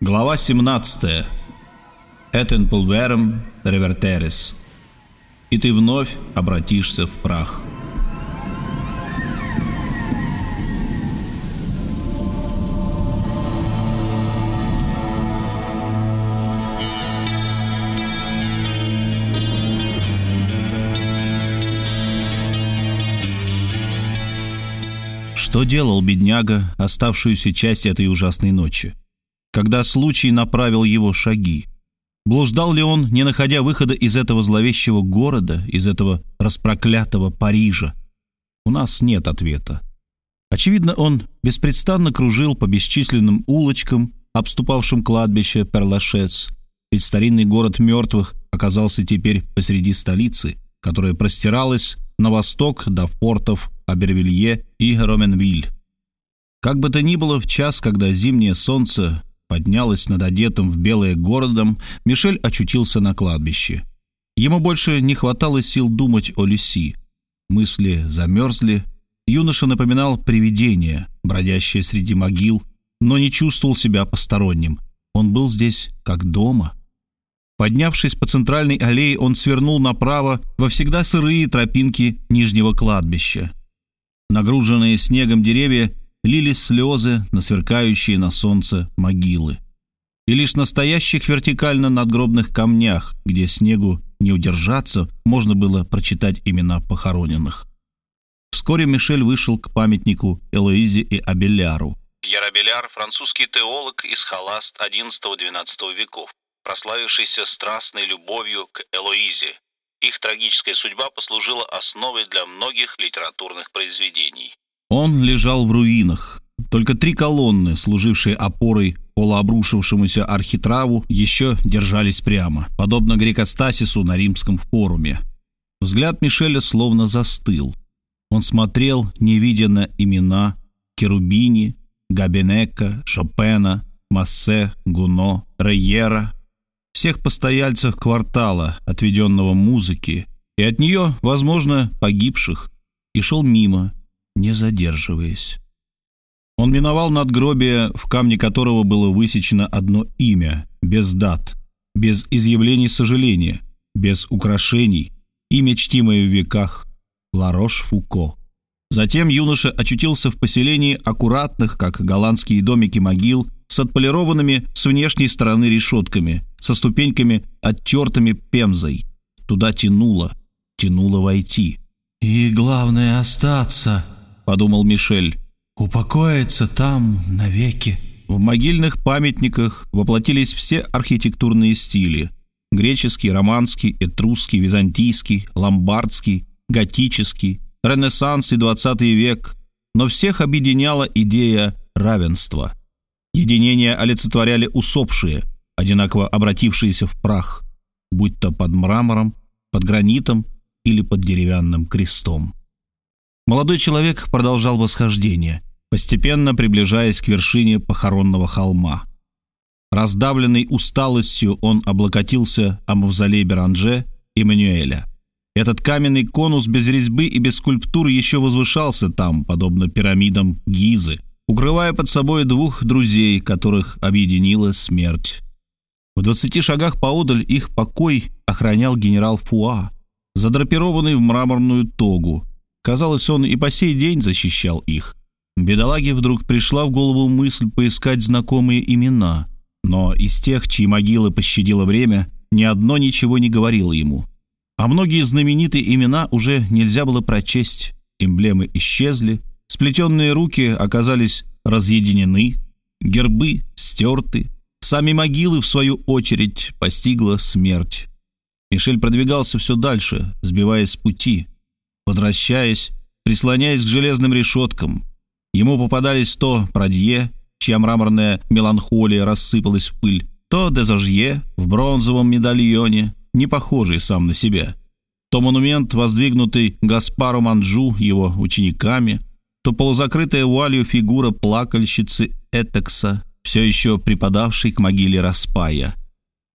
Глава 17. Этен пулвером ревертерис. И ты вновь обратишься в прах. Что делал бедняга оставшуюся часть этой ужасной ночи? Когда случай направил его шаги. Блуждал ли он, не находя выхода из этого зловещего города, из этого распроклятого Парижа? У нас нет ответа. Очевидно, он беспрестанно кружил по бесчисленным улочкам, обступавшим кладбище Перлашец, ведь старинный город мертвых оказался теперь посреди столицы, которая простиралась на восток до фортов Абервилье и Роменвиль. Как бы то ни было, в час, когда зимнее солнце поднялась над одетым в белое городом, Мишель очутился на кладбище. Ему больше не хватало сил думать о Люси. Мысли замерзли. Юноша напоминал привидение, бродящее среди могил, но не чувствовал себя посторонним. Он был здесь как дома. Поднявшись по центральной аллее, он свернул направо во всегда сырые тропинки нижнего кладбища. Нагруженные снегом деревья лились слезы на сверкающие на солнце могилы. И лишь настоящих вертикально надгробных камнях, где снегу не удержаться, можно было прочитать имена похороненных. Вскоре Мишель вышел к памятнику Элоизе и Абеляру. Пьер Абеляр – французский теолог и схоласт XI-XII веков, прославившийся страстной любовью к Элоизе. Их трагическая судьба послужила основой для многих литературных произведений. Он лежал в руинах. Только три колонны, служившие опорой полуобрушившемуся архитраву, еще держались прямо, подобно грекостасису на римском форуме. Взгляд Мишеля словно застыл. Он смотрел, не видя на имена Керубини, Габенека, Шопена, Массе, Гуно, Рейера, всех постояльцев квартала, отведенного музыке, и от нее, возможно, погибших, и шел мимо, не задерживаясь. Он миновал надгробие, в камне которого было высечено одно имя, без дат, без изъявлений сожаления, без украшений, имя, чтимое в веках, Ларош-Фуко. Затем юноша очутился в поселении аккуратных, как голландские домики могил, с отполированными с внешней стороны решетками, со ступеньками, оттертыми пемзой. Туда тянуло, тянуло войти. «И главное — остаться», подумал Мишель. «Упокоиться там навеки». В могильных памятниках воплотились все архитектурные стили. Греческий, романский, этрусский, византийский, ломбардский, готический, ренессанс и двадцатый век. Но всех объединяла идея равенства. Единение олицетворяли усопшие, одинаково обратившиеся в прах, будь то под мрамором, под гранитом или под деревянным крестом. Молодой человек продолжал восхождение, постепенно приближаясь к вершине похоронного холма. Раздавленный усталостью, он облокотился о мавзолей Беранже и Мануэля. Этот каменный конус без резьбы и без скульптуры еще возвышался там, подобно пирамидам Гизы, укрывая под собой двух друзей, которых объединила смерть. В двадцати шагах поодаль их покой охранял генерал Фуа, задрапированный в мраморную тогу, Казалось, он и по сей день защищал их. Бедолаге вдруг пришла в голову мысль поискать знакомые имена, но из тех, чьи могилы пощадило время, ни одно ничего не говорило ему. А многие знаменитые имена уже нельзя было прочесть, эмблемы исчезли, сплетенные руки оказались разъединены, гербы стерты, сами могилы, в свою очередь, постигла смерть. Мишель продвигался все дальше, сбиваясь с пути – Возвращаясь, прислоняясь к железным решеткам, ему попадались то Прадье, чья мраморная меланхолия рассыпалась в пыль, то Дезажье в бронзовом медальоне, не похожий сам на себя, то монумент, воздвигнутый Гаспару Манджу его учениками, то полузакрытая вуалью фигура плакальщицы Этекса, все еще припадавшей к могиле Распая.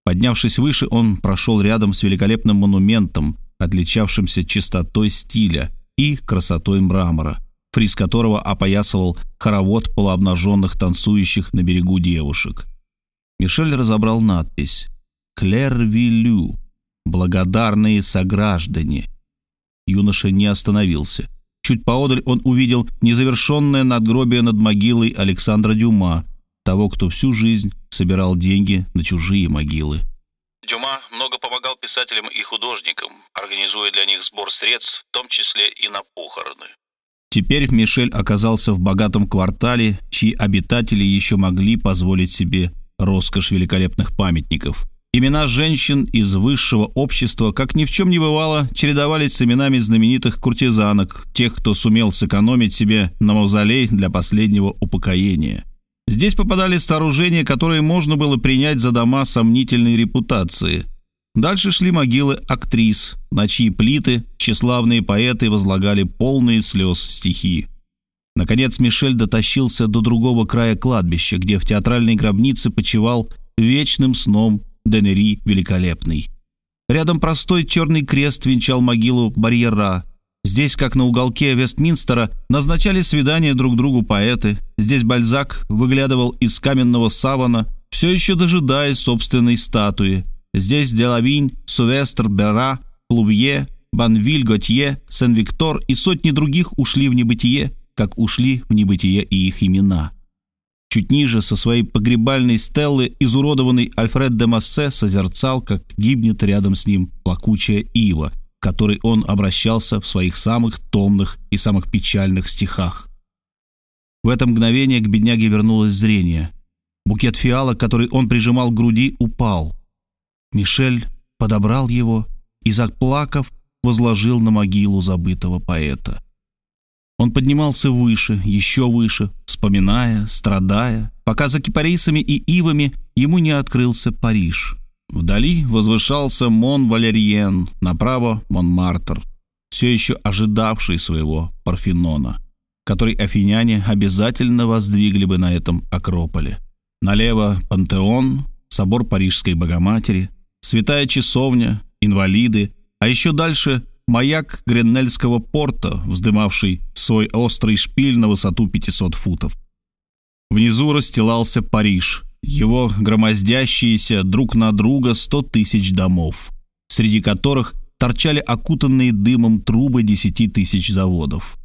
Поднявшись выше, он прошел рядом с великолепным монументом, отличавшимся чистотой стиля и красотой мрамора, фриз которого опоясывал хоровод полуобнаженных танцующих на берегу девушек. Мишель разобрал надпись «Клервилю» — «Благодарные сограждане». Юноша не остановился. Чуть поодаль он увидел незавершенное надгробие над могилой Александра Дюма, того, кто всю жизнь собирал деньги на чужие могилы. Дюма много помогал писателям и художникам, организуя для них сбор средств, в том числе и на похороны. Теперь Мишель оказался в богатом квартале, чьи обитатели еще могли позволить себе роскошь великолепных памятников. Имена женщин из высшего общества, как ни в чем не бывало, чередовались с именами знаменитых куртизанок, тех, кто сумел сэкономить себе на мавзолей для последнего упокоения. Здесь попадали сооружения, которые можно было принять за дома сомнительной репутации. Дальше шли могилы актрис, на чьи плиты тщеславные поэты возлагали полные слез стихи. Наконец Мишель дотащился до другого края кладбища, где в театральной гробнице почивал вечным сном Денери Великолепный. Рядом простой черный крест венчал могилу Барьера. Здесь, как на уголке Вестминстера, назначали свидания друг другу поэты. Здесь Бальзак выглядывал из каменного савана, все еще дожидаясь собственной статуи. Здесь Делавинь, Сувестр, Бера, Плувье, Банвиль, Готье, Сен-Виктор и сотни других ушли в небытие – как ушли в небытие и их имена. Чуть ниже, со своей погребальной стеллы, изуродованный Альфред де Массе созерцал, как гибнет рядом с ним плакучая ива, к которой он обращался в своих самых томных и самых печальных стихах. В это мгновение к бедняге вернулось зрение. Букет фиалок, который он прижимал к груди, упал. Мишель подобрал его и, заплакав, возложил на могилу забытого поэта. Он поднимался выше, еще выше, вспоминая, страдая, пока за кипарисами и ивами ему не открылся Париж. Вдали возвышался Мон-Валерьен, направо Монмартр, все еще ожидавший своего Парфенона, который афиняне обязательно воздвигли бы на этом Акрополе. Налево Пантеон, собор Парижской Богоматери, святая часовня, инвалиды, а еще дальше маяк Греннельского порта, вздымавший свой острый шпиль на высоту 500 футов. Внизу расстилался Париж, его громоздящиеся друг на друга 100 тысяч домов, среди которых торчали окутанные дымом трубы 10 тысяч заводов.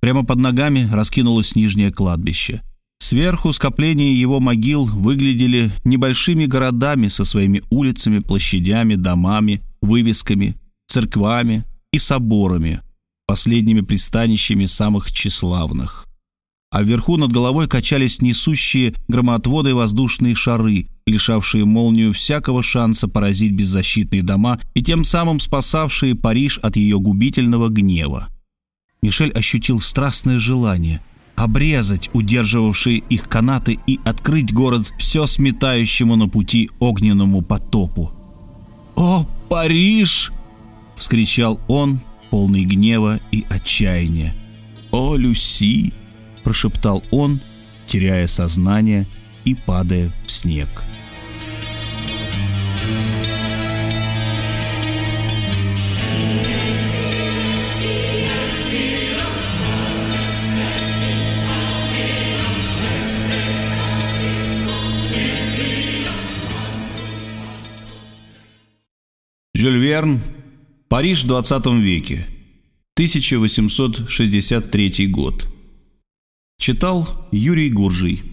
Прямо под ногами раскинулось нижнее кладбище. Сверху скопления его могил выглядели небольшими городами со своими улицами, площадями, домами, вывесками, церквами и соборами, последними пристанищами самых тщеславных. А вверху над головой качались несущие громоотводы воздушные шары, лишавшие молнию всякого шанса поразить беззащитные дома и тем самым спасавшие Париж от ее губительного гнева. Мишель ощутил страстное желание обрезать удерживавшие их канаты и открыть город все сметающему на пути огненному потопу. «О, Париж!» — вскричал он, полный гнева и отчаяния. «О, Люси!» — прошептал он, теряя сознание и падая в снег. Жюль Верн Париж в 20 веке. 1863 год. Читал Юрий Гуржий.